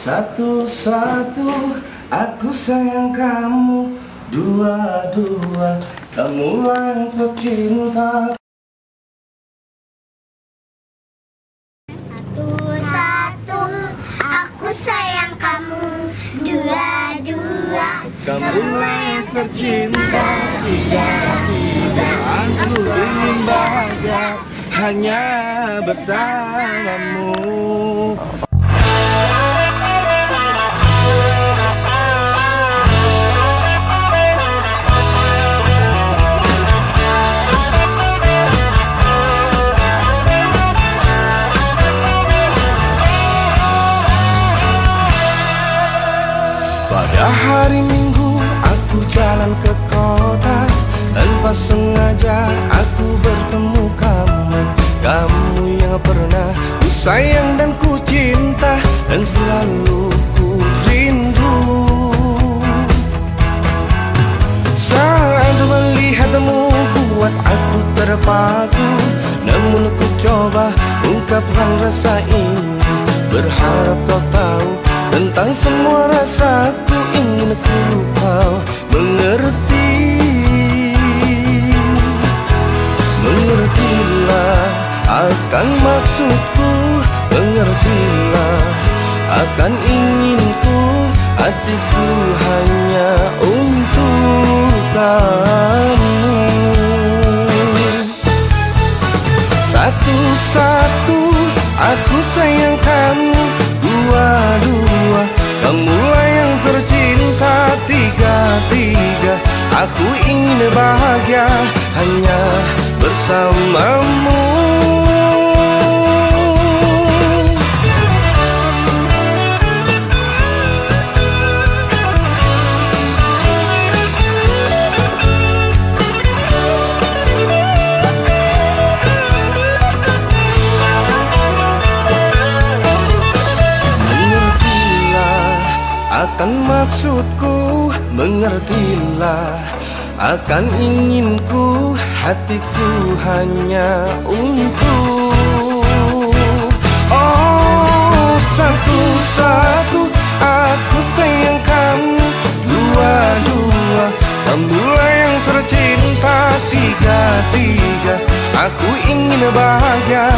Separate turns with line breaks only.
Satu-satu aku sayang kamu. Dua-dua kamu yang tercinta
Satu-satu aku sayang kamu. Dua-dua
Kamu yang tercinta Tiga-tiga aku ingin bahagia Hanya bersamamu Pada hari minggu aku jalan ke kota. Tanpa sengaja aku bertemu kamu. Kamu yang pernah ku sayang dan ku cinta. Dan selalu ku rindu. Saat melihatmu buat aku terpaku. Namun ku coba ungkapkan rasa ini Berharap kau tahu tentang semua rasaku ingin ku kau mengerti. Mengertilah akan maksudku Mengertilah akan inginku. Hatiku hanya untuk kamu. Satu-satu aku sayang kamu aku ingin bahagia Hanya bersamamu. Mengertilah akan maksudku Mengertilah akan inginku Hatiku hanya untuk Oh satu-satu aku sayang kamu Dua-dua. Kamulah yang tercinta Tiga-tiga. Aku ingin bahagia